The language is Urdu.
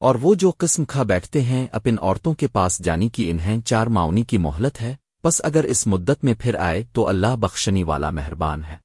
اور وہ جو قسم کھا بیٹھتے ہیں اپن عورتوں کے پاس جانی کی انہیں چار معاونی کی مہلت ہے بس اگر اس مدت میں پھر آئے تو اللہ بخشنی والا مہربان ہے۔